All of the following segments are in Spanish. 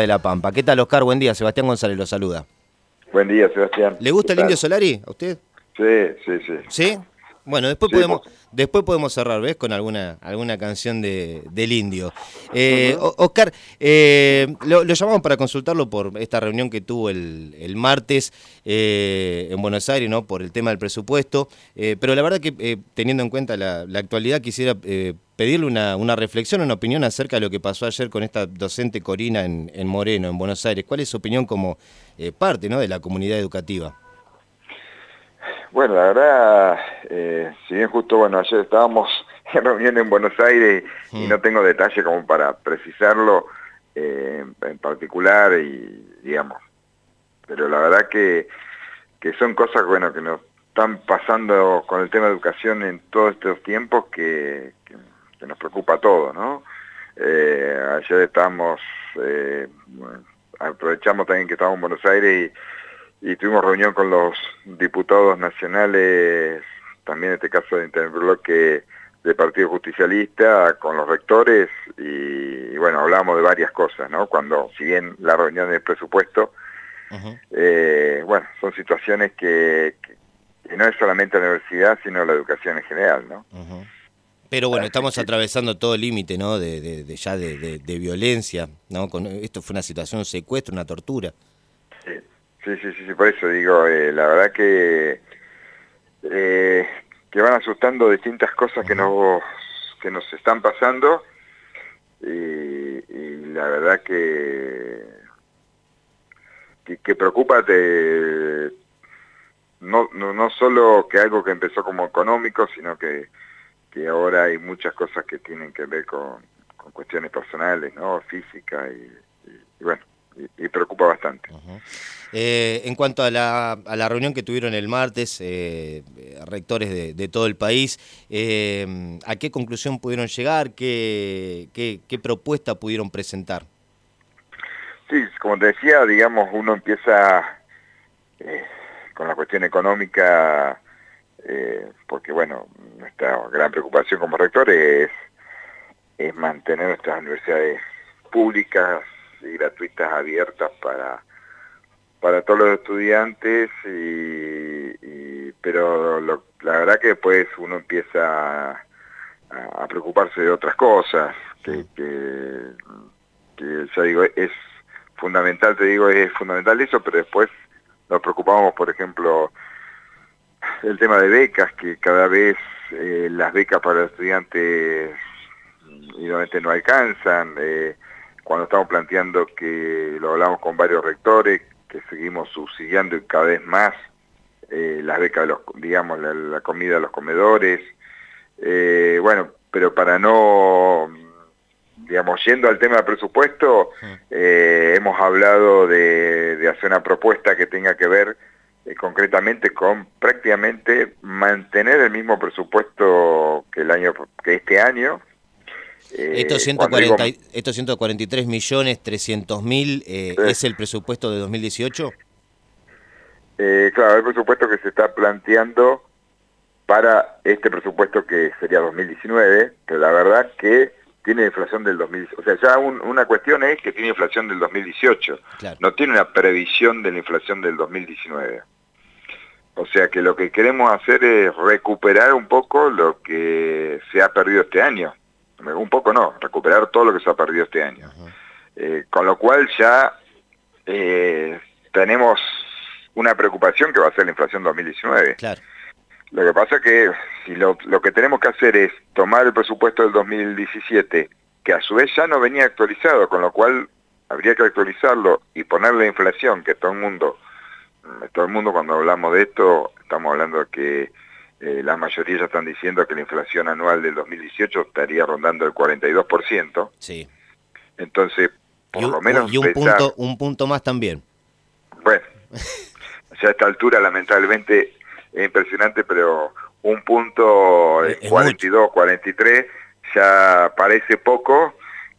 de La Pampa. ¿Qué tal, Oscar? Buen día. Sebastián González lo saluda. Buen día, Sebastián. ¿Le gusta el Indio Solari a usted? Sí, sí, sí. ¿Sí? Bueno, después podemos después podemos cerrar, ¿ves? Con alguna alguna canción de, del indio. Eh, Oscar, eh, lo, llamamos para consultarlo por esta reunión que tuvo el, el martes eh, en Buenos Aires, ¿no? Por el tema del presupuesto. pero la verdad que teniendo en cuenta la, actualidad, quisiera pedirle una, una, reflexión, una opinión acerca de lo que pasó ayer con esta docente Corina en, en Moreno, en Buenos Aires. ¿Cuál es su opinión como parte ¿no? de la comunidad educativa? Bueno, la verdad, eh, si bien justo, bueno, ayer estábamos en reunión en Buenos Aires y mm. no tengo detalle como para precisarlo eh, en particular y digamos, pero la verdad que, que son cosas, bueno, que nos están pasando con el tema de educación en todos estos tiempos que, nos preocupa a todos, ¿no? Eh, ayer estábamos, aprovechamos también que estábamos en Buenos Aires y y tuvimos reunión con los diputados nacionales, también en este caso de interbloque del Partido Justicialista, con los rectores, y, bueno, hablamos de varias cosas, ¿no? Cuando, si bien la reunión del presupuesto, eh, bueno, son situaciones que, no es solamente la universidad, sino la educación en general, ¿no? Pero bueno, estamos atravesando todo el límite, ¿no? De, ya de, violencia, ¿no? Con, esto fue una situación, un secuestro, una tortura. Sí. Sí, sí, sí, por eso digo, eh, la verdad que, eh, que van asustando distintas cosas que nos, que nos están pasando y, la verdad que, que, preocupa no, no, no solo que algo que empezó como económico, sino que, que ahora hay muchas cosas que tienen que ver con, con cuestiones personales, ¿no? Físicas y bueno y, preocupa bastante. Eh, en cuanto a la, a la, reunión que tuvieron el martes, eh, rectores de, todo el país, eh, ¿a qué conclusión pudieron llegar? ¿Qué, qué, propuesta pudieron presentar? Sí, como te decía, digamos, uno empieza con la cuestión económica, porque bueno, nuestra gran preocupación como rectores es, es mantener nuestras universidades públicas y gratuitas abiertas para para todos los estudiantes y, pero la verdad que después uno empieza a, preocuparse de otras cosas que, que, ya digo es fundamental te digo es fundamental eso pero después nos preocupamos por ejemplo el tema de becas que cada vez eh, las becas para estudiantes y no alcanzan eh, cuando estamos planteando que lo hablamos con varios rectores, que seguimos subsidiando cada vez más eh, las becas, de los, digamos, la, comida de los comedores, eh, bueno, pero para no, digamos, yendo al tema del presupuesto, eh, hemos hablado de, hacer una propuesta que tenga que ver concretamente con prácticamente mantener el mismo presupuesto que el año que este año eh, estos, 140, estos 143 millones 300 mil eh, es el presupuesto de 2018? Eh, claro, el presupuesto que se está planteando para este presupuesto que sería 2019, que la verdad que tiene inflación del 2018. O sea, ya una cuestión es que tiene inflación del 2018, no tiene una previsión de la inflación del 2019. O sea que lo que queremos hacer es recuperar un poco lo que se ha perdido este año un poco no, recuperar todo lo que se ha perdido este año. Eh, con lo cual ya eh, tenemos una preocupación que va a ser la inflación 2019. Claro. Lo que pasa es que si lo, lo, que tenemos que hacer es tomar el presupuesto del 2017, que a su vez ya no venía actualizado, con lo cual habría que actualizarlo y ponerle la inflación, que todo el mundo, todo el mundo cuando hablamos de esto, estamos hablando de que eh, la mayoría ya están diciendo que la inflación anual del 2018 estaría rondando el 42%. Sí. Entonces, por lo menos... Y un, punto, un punto más también. Bueno, ya a esta altura lamentablemente es impresionante, pero un punto 42, 43 ya parece poco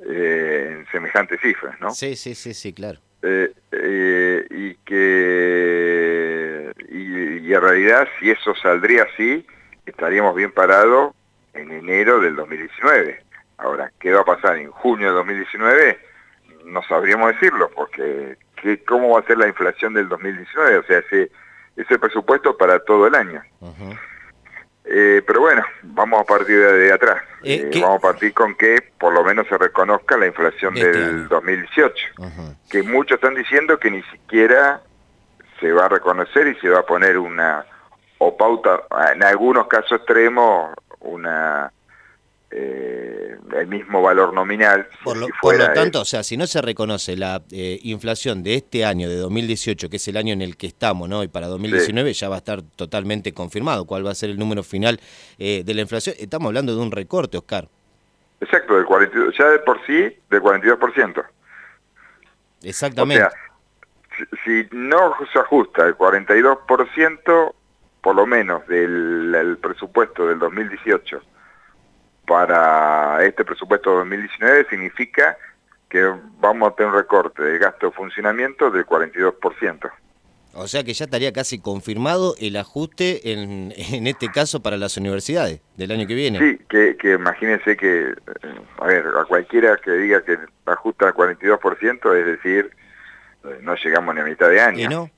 eh, en semejantes cifras, ¿no? Sí, sí, sí, sí, claro. Eh, eh, y que y, en realidad si eso saldría así estaríamos bien parados en enero del 2019 ahora qué va a pasar en junio de 2019 no sabríamos decirlo, porque ¿qué, ¿cómo va a ser la inflación del 2019? O sea, ese, ese presupuesto para todo el año. Eh, pero bueno, vamos a partir de, atrás. Eh, eh, vamos a partir con que por lo menos se reconozca la inflación este del 2018. Que muchos están diciendo que ni siquiera se va a reconocer y se va a poner una, o pauta, en algunos casos extremos, una eh, el mismo valor nominal. Por lo, tanto, o sea, si no se reconoce la eh, inflación de este año, de 2018, que es el año en el que estamos, ¿no? Y para 2019 ya va a estar totalmente confirmado cuál va a ser el número final eh, de la inflación. Estamos hablando de un recorte, Oscar. Exacto, del 42, ya de por sí, del 42%. Exactamente. O sea, si, no se ajusta el 42%, por lo menos del presupuesto del 2018, para este presupuesto 2019 significa que vamos a tener un recorte de gasto de funcionamiento del 42%. O sea que ya estaría casi confirmado el ajuste en, en este caso para las universidades del año que viene. Sí, que, que imagínense que, eh, a ver, a cualquiera que diga que ajusta al 42%, es decir, no llegamos ni a mitad de año. ¿Y no?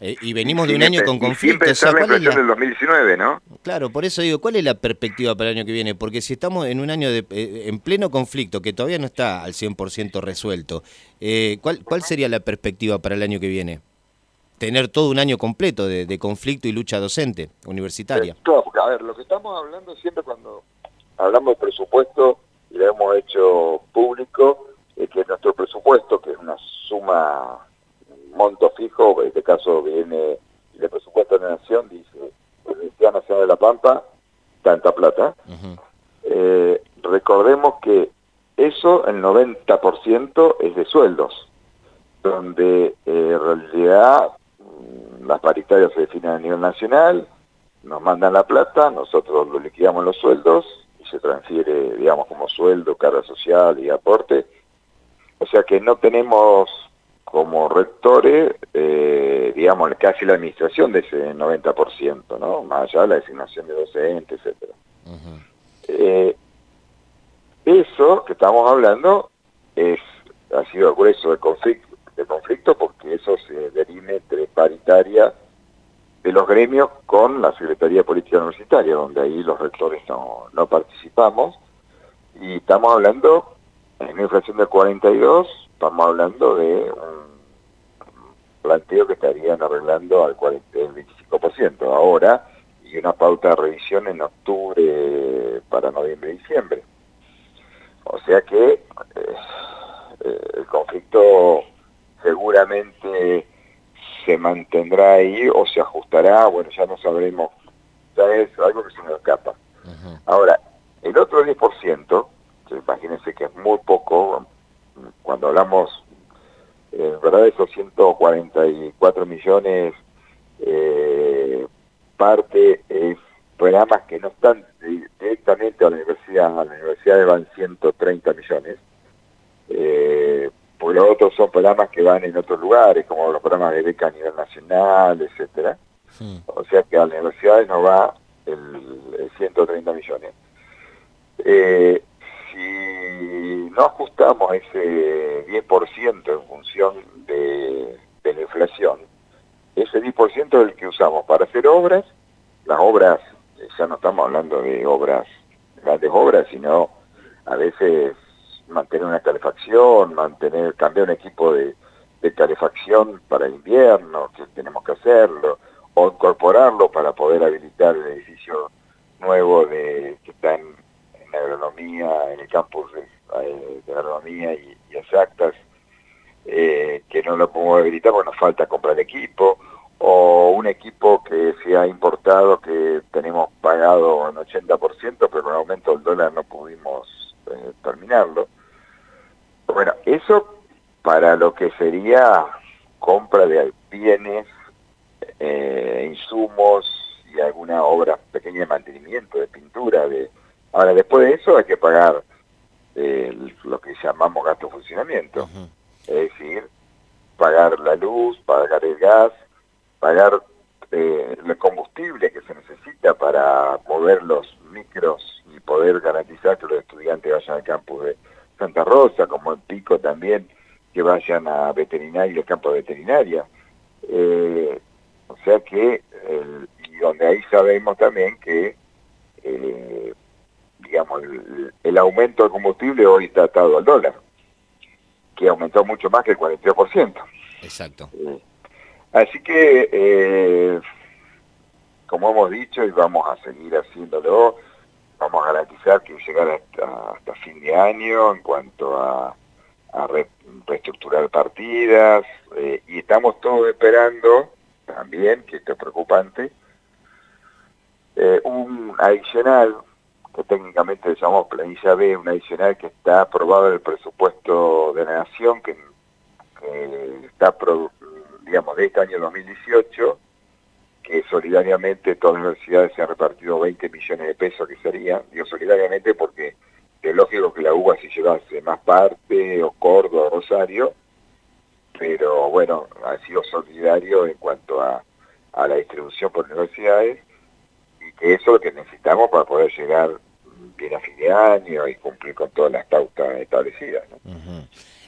Eh, y venimos de un año con conflictos. Sin la inflación del 2019, ¿no? Claro, por eso digo, ¿cuál es la perspectiva para el año que viene? Porque si estamos en un año de, eh, en pleno conflicto, que todavía no está al 100% resuelto, eh, ¿cuál, ¿cuál sería la perspectiva para el año que viene? Tener todo un año completo de, conflicto y lucha docente, universitaria. a ver, lo que estamos hablando siempre cuando hablamos de presupuesto, y lo hemos hecho público, es que nuestro presupuesto, que es una suma monto fijo, en este caso viene el presupuesto de la Nación, dice, Universidad Nacional de La Pampa, tanta plata. Eh, recordemos que eso, el 90% es de sueldos, donde eh, en realidad mm, las paritarias se definen a nivel nacional, nos mandan la plata, nosotros lo liquidamos los sueldos y se transfiere, digamos, como sueldo, carga social y aporte. O sea que no tenemos como rectores, eh, digamos, casi la administración de ese 90%, ¿no? Más allá de la designación de docentes, etcétera. Eh, eso que estamos hablando es ha sido el grueso de conflicto, de conflicto porque eso se derime entre paritaria de los gremios con la Secretaría Política Universitaria, donde ahí los rectores no, no participamos, y estamos hablando en una inflación del 42, estamos hablando de un planteo que estarían arreglando al 40, 25% ahora y una pauta de revisión en octubre para noviembre y diciembre. O sea que eh, eh, el conflicto seguramente se mantendrá ahí o se ajustará, bueno, ya no sabremos, ya es algo que se nos escapa. Ahora, el otro 10%, que imagínense que es muy poco, cuando hablamos en verdad esos 144 millones eh, parte es programas que no están directamente a la universidad, a la universidad van 130 millones, eh, porque los otros son programas que van en otros lugares, como los programas de beca a nivel nacional, etcétera. O sea que a las universidades nos va el, 130 millones. Eh, si no ajustamos ese 10% en función de, la inflación, ese 10% es el que usamos para hacer obras, las obras, ya no estamos hablando de obras, grandes obras, sino a veces mantener una calefacción, mantener, cambiar un equipo de, calefacción para invierno, que tenemos que hacerlo, o incorporarlo para poder habilitar el edificio nuevo de, que está en, agronomía, en el campus de, eh, agronomía y, exactas, eh, que no lo podemos habilitar porque nos falta comprar equipo, o un equipo que se ha importado que tenemos pagado en 80%, pero con aumento del dólar no pudimos eh, terminarlo. Bueno, eso para lo que sería compra de bienes, insumos y alguna obra pequeña de mantenimiento, de pintura, de Ahora, después de eso hay que pagar eh, lo que llamamos gasto de funcionamiento. Es decir, pagar la luz, pagar el gas, pagar eh, el combustible que se necesita para mover los micros y poder garantizar que los estudiantes vayan al campus de, Santa Rosa, como en Pico también, que vayan a veterinaria, al campo de veterinaria. Eh, o sea que, y donde ahí sabemos también que, eh, digamos, el, aumento del combustible hoy está atado al dólar, que aumentó mucho más que el 43%. Exacto. Eh, así que, como hemos dicho, y vamos a seguir haciéndolo, vamos a garantizar que llegar hasta, hasta fin de año en cuanto a, reestructurar partidas eh, y estamos todos esperando también, que esto es preocupante, eh, un adicional que técnicamente le llamamos planilla B, un adicional que está aprobado en el presupuesto de la Nación, que, está, digamos, de este año 2018, que solidariamente todas las universidades se han repartido 20 millones de pesos, que sería, digo solidariamente porque es lógico que la UBA si llevase más parte, o Córdoba, o Rosario, pero bueno, ha sido solidario en cuanto a, la distribución por universidades, que eso es lo que necesitamos para poder llegar bien a fin de año y cumplir con todas las pautas establecidas.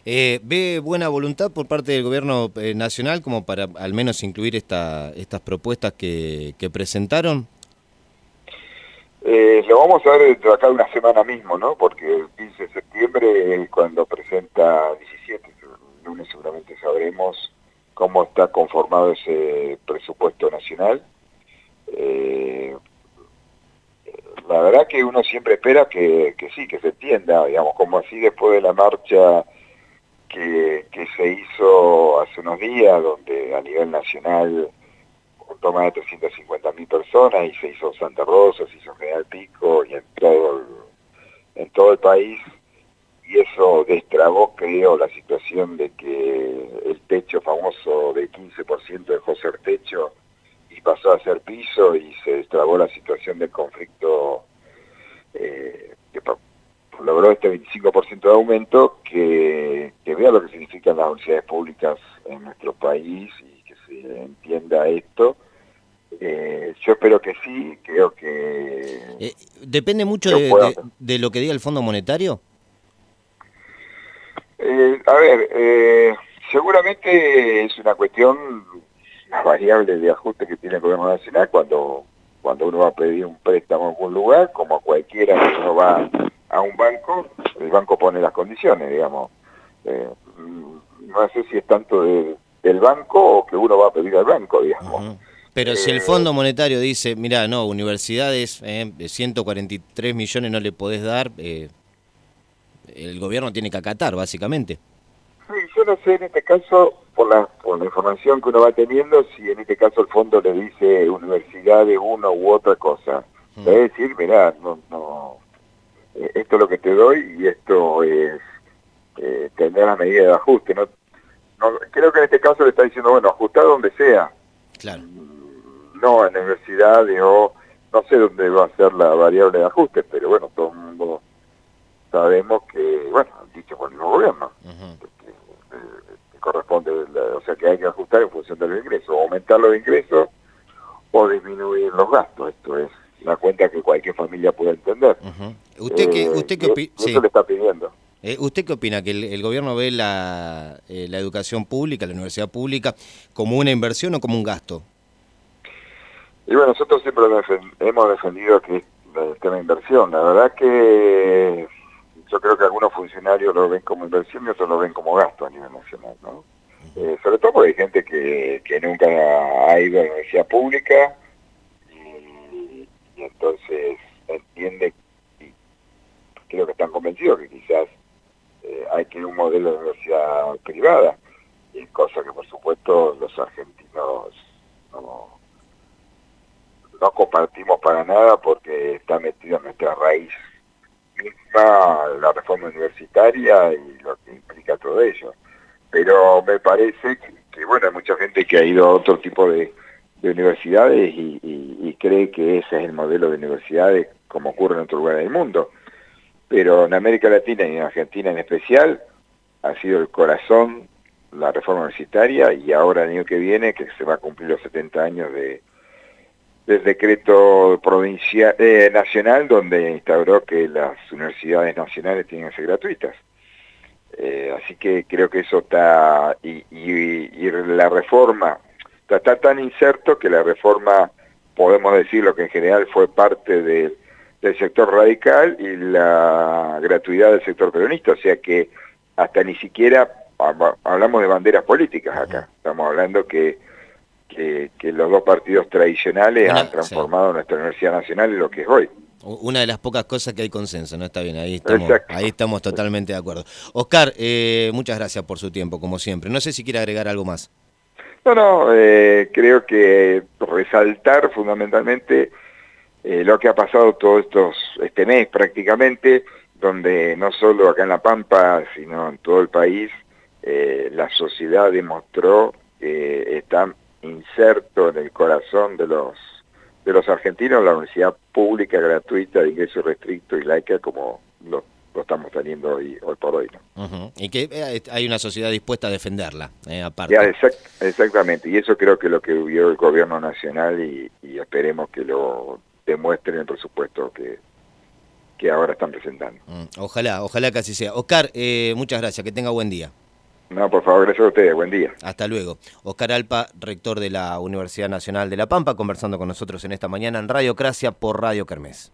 Eh, ¿Ve buena voluntad por parte del gobierno eh, nacional como para al menos incluir esta, estas propuestas que, presentaron? Eh, lo vamos a ver dentro de acá una semana mismo, ¿no? Porque el 15 de septiembre, cuando presenta 17, el lunes seguramente sabremos cómo está conformado ese presupuesto nacional. La verdad que uno siempre espera que, que sí, que se entienda, digamos, como así después de la marcha que, se hizo hace unos días, donde a nivel nacional más de 350 mil personas y se hizo Santa Rosa, se hizo General Pico y en todo el, en todo el país y eso destrabó creo la situación de que el techo famoso de 15% dejó ser techo pasó a ser piso y se destrabó la situación del conflicto eh, que logró este 25% de aumento que, vea lo que significan las universidades públicas en nuestro país y que se entienda esto. Eh, yo espero que sí, creo que... Eh, ¿Depende mucho de, lo que diga el Fondo Monetario? Eh, a ver, seguramente es una cuestión, una variable de ajuste que tiene el gobierno nacional cuando, cuando uno va a pedir un préstamo en algún lugar, como cualquiera que uno va a un banco, el banco pone las condiciones, digamos. Eh, no sé si es tanto del banco o que uno va a pedir al banco, digamos. Pero si el eh, Fondo Monetario dice, mira, no, universidades, eh, 143 millones no le podés dar, eh, el gobierno tiene que acatar, básicamente. No sé en este caso, por la, por la información que uno va teniendo, si en este caso el fondo le dice universidades uno u otra cosa. Es decir, mira, no, no, eh, esto es lo que te doy y esto es eh, tener las medidas de ajuste. ¿no? creo que en este caso le está diciendo, bueno, ajustar donde sea. Claro. Mm, no en la universidad o no sé dónde va a ser la variable de ajuste, pero bueno, todo el mundo sabemos que, bueno, dicho por el mismo gobierno, que, corresponde, o sea que hay que ajustar en función de los ingresos, aumentar los ingresos o disminuir los gastos, esto es la cuenta que cualquier familia puede entender. ¿Usted qué, usted qué opina? Le está pidiendo. Eh, ¿Usted qué opina? ¿Que el, gobierno ve la, eh, la, educación pública, la universidad pública, como una inversión o como un gasto? Y bueno, nosotros siempre hemos defendido que es de inversión. La verdad que yo creo que algunos funcionarios lo ven como inversión y otros lo ven como gasto a nivel nacional, ¿no? Eh, sobre todo porque hay gente que, que nunca ha ido a la universidad pública y, y entonces entiende creo que están convencidos que quizás eh, hay que ir un modelo de universidad privada, y cosa que por supuesto los argentinos no, no compartimos para nada porque está metido en nuestra raíz la reforma universitaria y lo que implica todo ello. Pero me parece que, bueno, hay mucha gente que ha ido a otro tipo de, universidades y, cree que ese es el modelo de universidades como ocurre en otro lugar del mundo pero en América Latina y en Argentina en especial ha sido el corazón la reforma universitaria y ahora el año que viene, que se va a cumplir los 70 años de, del decreto provincial, eh, nacional donde instauró que las universidades nacionales tienen que ser gratuitas. Eh, así que creo que eso está, y, la reforma, está, tan inserto que la reforma, podemos decir lo que en general fue parte del sector radical y la gratuidad del sector peronista, o sea que hasta ni siquiera hablamos de banderas políticas acá, estamos hablando que, que, los dos partidos tradicionales han transformado nuestra Universidad Nacional en lo que es hoy. Una de las pocas cosas que hay consenso, ¿no? Está bien, ahí estamos, ahí estamos totalmente de acuerdo. Oscar, eh, muchas gracias por su tiempo, como siempre. No sé si quiere agregar algo más. No, no, eh, creo que resaltar fundamentalmente eh, lo que ha pasado todo estos, este mes prácticamente, donde no solo acá en La Pampa, sino en todo el país, la sociedad demostró que está inserto en el corazón de los de los argentinos la universidad pública gratuita de ingreso restricto y laica como lo, estamos teniendo hoy, hoy por hoy. Y que eh, hay una sociedad dispuesta a defenderla, eh, aparte. exactamente, y eso creo que es lo que vio el gobierno nacional y, esperemos que lo demuestre en el presupuesto que, que ahora están presentando. Mm, ojalá, ojalá que así sea. Oscar, eh, muchas gracias, que tenga buen día. No, por favor, gracias a ustedes. Buen día. Hasta luego. Oscar Alpa, rector de la Universidad Nacional de La Pampa, conversando con nosotros en esta mañana en Radiocracia por Radio Kermés.